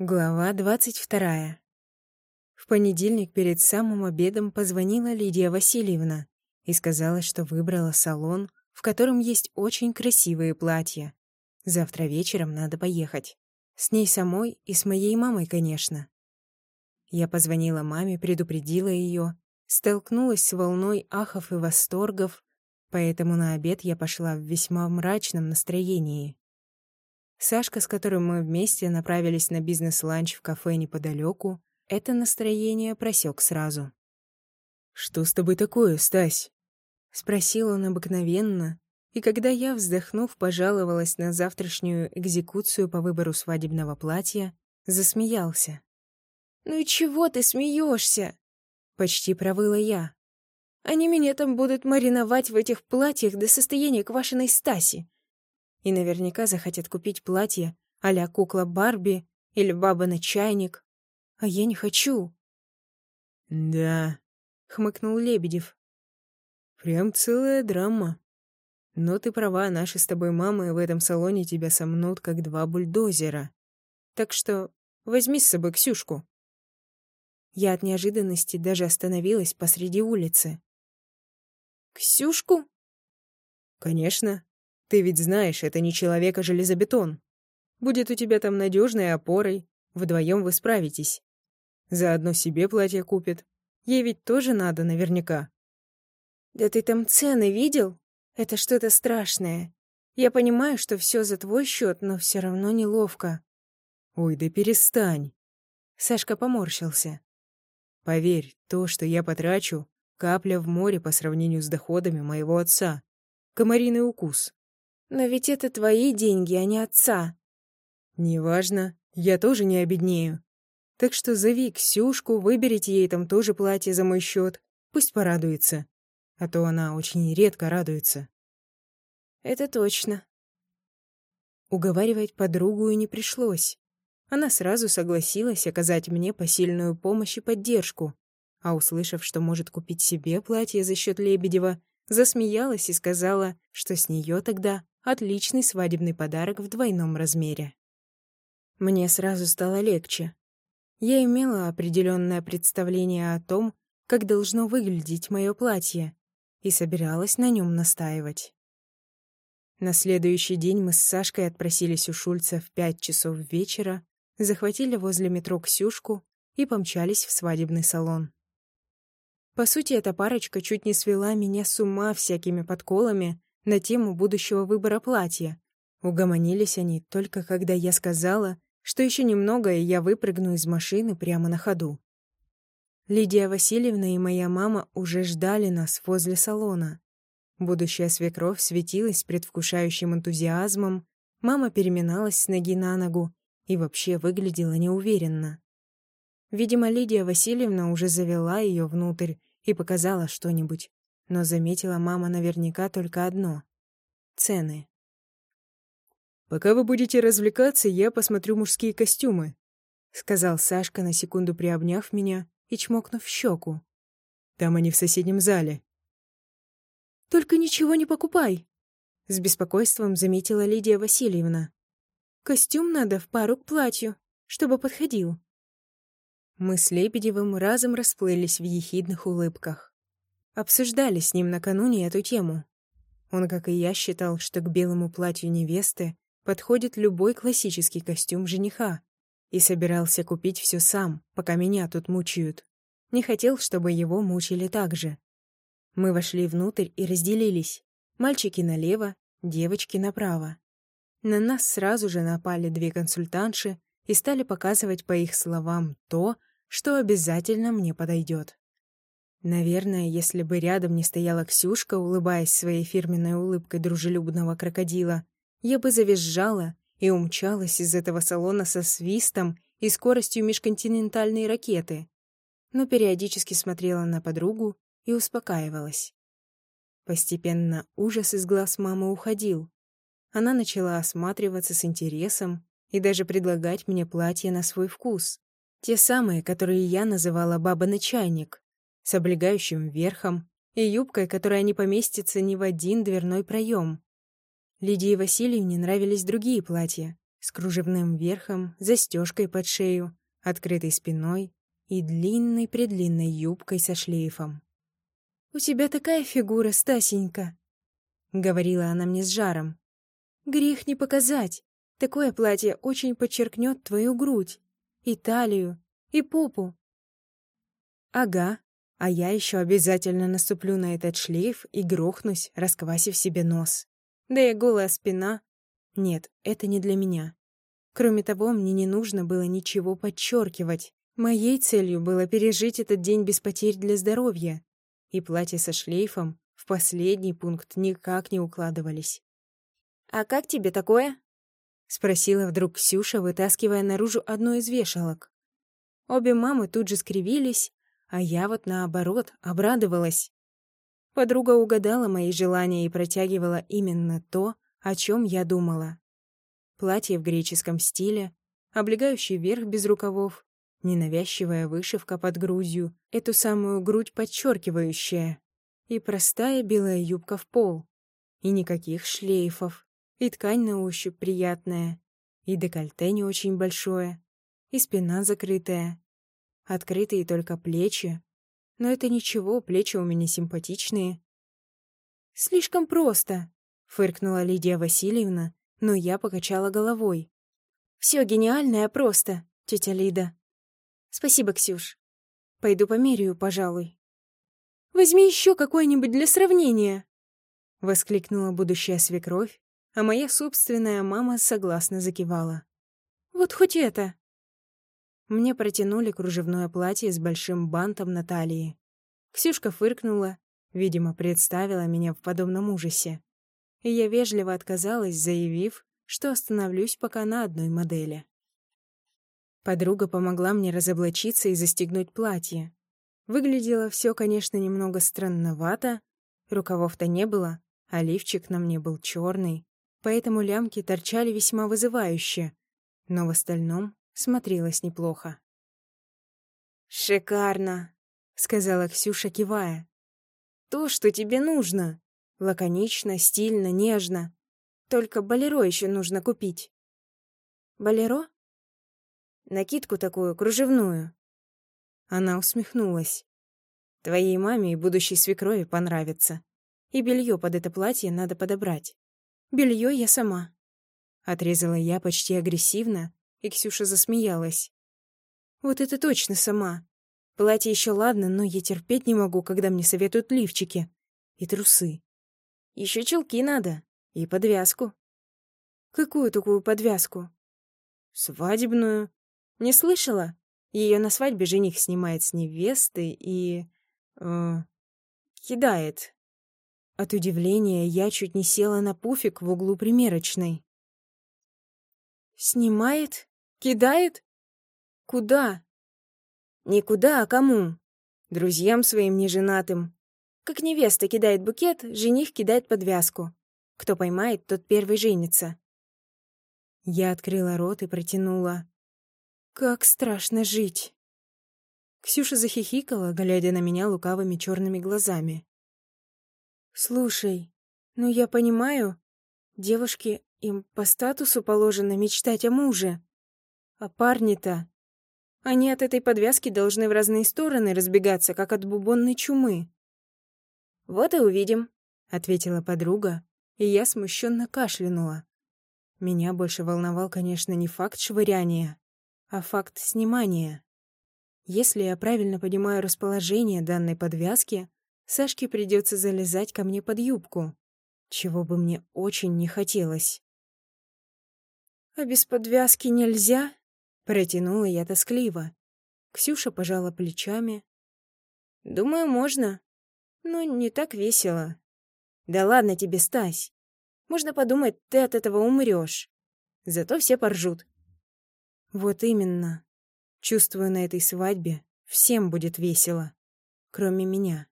Глава двадцать вторая. В понедельник перед самым обедом позвонила Лидия Васильевна и сказала, что выбрала салон, в котором есть очень красивые платья. Завтра вечером надо поехать. С ней самой и с моей мамой, конечно. Я позвонила маме, предупредила ее, столкнулась с волной ахов и восторгов, поэтому на обед я пошла в весьма мрачном настроении. Сашка, с которым мы вместе направились на бизнес-ланч в кафе неподалеку, это настроение просек сразу. «Что с тобой такое, Стась?» — спросил он обыкновенно, и когда я, вздохнув, пожаловалась на завтрашнюю экзекуцию по выбору свадебного платья, засмеялся. «Ну и чего ты смеешься? почти провыла я. «Они меня там будут мариновать в этих платьях до состояния квашеной Стаси и наверняка захотят купить платье а кукла Барби или баба на чайник. А я не хочу. «Да», — хмыкнул Лебедев. «Прям целая драма. Но ты права, наши с тобой мамы в этом салоне тебя сомнут, как два бульдозера. Так что возьми с собой Ксюшку». Я от неожиданности даже остановилась посреди улицы. «Ксюшку?» «Конечно. Ты ведь знаешь, это не человек, а железобетон. Будет у тебя там надежной опорой, вдвоем вы справитесь. Заодно себе платье купит. Ей ведь тоже надо наверняка. Да ты там цены видел? Это что-то страшное. Я понимаю, что все за твой счет, но все равно неловко. Ой, да перестань. Сашка поморщился. Поверь, то, что я потрачу, капля в море по сравнению с доходами моего отца. Комариный укус. Но ведь это твои деньги, а не отца. Неважно, я тоже не обеднею. Так что зови Ксюшку, выберите ей там тоже платье за мой счет. Пусть порадуется. А то она очень редко радуется. Это точно. Уговаривать подругу и не пришлось. Она сразу согласилась оказать мне посильную помощь и поддержку, а услышав, что может купить себе платье за счет Лебедева, засмеялась и сказала, что с нее тогда Отличный свадебный подарок в двойном размере. Мне сразу стало легче. Я имела определенное представление о том, как должно выглядеть мое платье, и собиралась на нем настаивать. На следующий день мы с Сашкой отпросились у Шульца в пять часов вечера, захватили возле метро Ксюшку и помчались в свадебный салон. По сути, эта парочка чуть не свела меня с ума всякими подколами на тему будущего выбора платья. Угомонились они только когда я сказала, что еще немного, и я выпрыгну из машины прямо на ходу. Лидия Васильевна и моя мама уже ждали нас возле салона. Будущая свекровь светилась предвкушающим энтузиазмом, мама переминалась с ноги на ногу и вообще выглядела неуверенно. Видимо, Лидия Васильевна уже завела ее внутрь и показала что-нибудь но заметила мама наверняка только одно — цены. «Пока вы будете развлекаться, я посмотрю мужские костюмы», — сказал Сашка, на секунду приобняв меня и чмокнув в щеку. «Там они в соседнем зале». «Только ничего не покупай», — с беспокойством заметила Лидия Васильевна. «Костюм надо в пару к платью, чтобы подходил». Мы с Лебедевым разом расплылись в ехидных улыбках. Обсуждали с ним накануне эту тему. Он, как и я, считал, что к белому платью невесты подходит любой классический костюм жениха, и собирался купить все сам, пока меня тут мучают. Не хотел, чтобы его мучили так же. Мы вошли внутрь и разделились. Мальчики налево, девочки направо. На нас сразу же напали две консультантши и стали показывать по их словам то, что обязательно мне подойдет. Наверное, если бы рядом не стояла Ксюшка, улыбаясь своей фирменной улыбкой дружелюбного крокодила, я бы завизжала и умчалась из этого салона со свистом и скоростью межконтинентальной ракеты, но периодически смотрела на подругу и успокаивалась. Постепенно ужас из глаз мамы уходил. Она начала осматриваться с интересом и даже предлагать мне платья на свой вкус. Те самые, которые я называла «баба на чайник», с облегающим верхом и юбкой, которая не поместится ни в один дверной проем. Лидии Васильевне нравились другие платья, с кружевным верхом, застежкой под шею, открытой спиной и длинной-предлинной юбкой со шлейфом. «У тебя такая фигура, Стасенька!» — говорила она мне с жаром. «Грех не показать. Такое платье очень подчеркнет твою грудь, и талию, и попу». «Ага, а я еще обязательно наступлю на этот шлейф и грохнусь, расквасив себе нос. Да и голая спина. Нет, это не для меня. Кроме того, мне не нужно было ничего подчеркивать. Моей целью было пережить этот день без потерь для здоровья. И платье со шлейфом в последний пункт никак не укладывались. «А как тебе такое?» — спросила вдруг Ксюша, вытаскивая наружу одну из вешалок. Обе мамы тут же скривились, а я вот наоборот обрадовалась. Подруга угадала мои желания и протягивала именно то, о чем я думала. Платье в греческом стиле, облегающий верх без рукавов, ненавязчивая вышивка под грудью, эту самую грудь подчеркивающая, и простая белая юбка в пол, и никаких шлейфов, и ткань на ощупь приятная, и декольте не очень большое, и спина закрытая, открытые только плечи, но это ничего, плечи у меня симпатичные. «Слишком просто», — фыркнула Лидия Васильевна, но я покачала головой. «Все гениальное просто, тетя Лида. Спасибо, Ксюш. Пойду померяю, пожалуй. Возьми еще какое-нибудь для сравнения!» Воскликнула будущая свекровь, а моя собственная мама согласно закивала. «Вот хоть это!» Мне протянули кружевное платье с большим бантом на талии. Ксюшка фыркнула, видимо, представила меня в подобном ужасе. И я вежливо отказалась, заявив, что остановлюсь пока на одной модели. Подруга помогла мне разоблачиться и застегнуть платье. Выглядело все, конечно, немного странновато. Рукавов-то не было, а лифчик на мне был черный, поэтому лямки торчали весьма вызывающе, но в остальном смотрелось неплохо. «Шикарно!» — сказала Ксюша, кивая. «То, что тебе нужно. Лаконично, стильно, нежно. Только болеро еще нужно купить». «Болеро?» Накидку такую, кружевную». Она усмехнулась. «Твоей маме и будущей свекрови понравится. И белье под это платье надо подобрать. Белье я сама». Отрезала я почти агрессивно, и Ксюша засмеялась. «Вот это точно сама. Платье еще ладно, но я терпеть не могу, когда мне советуют лифчики. И трусы. Еще чулки надо. И подвязку». «Какую такую подвязку?» «Свадебную. Не слышала? Ее на свадьбе жених снимает с невесты и... Э, кидает. От удивления я чуть не села на пуфик в углу примерочной. «Снимает? Кидает? Куда?» «Никуда, а кому? Друзьям своим неженатым. Как невеста кидает букет, жених кидает подвязку. Кто поймает, тот первый женится». Я открыла рот и протянула. Как страшно жить. Ксюша захихикала, глядя на меня лукавыми черными глазами. «Слушай, ну я понимаю, девушки, им по статусу положено мечтать о муже. А парни-то... Они от этой подвязки должны в разные стороны разбегаться, как от бубонной чумы». «Вот и увидим», — ответила подруга, и я смущенно кашлянула. Меня больше волновал, конечно, не факт швыряния, а факт снимания. Если я правильно понимаю расположение данной подвязки, Сашке придется залезать ко мне под юбку, чего бы мне очень не хотелось. «А без подвязки нельзя?» — протянула я тоскливо. Ксюша пожала плечами. «Думаю, можно, но не так весело. Да ладно тебе, Стась. Можно подумать, ты от этого умрёшь. Зато все поржут. Вот именно. Чувствую, на этой свадьбе всем будет весело, кроме меня.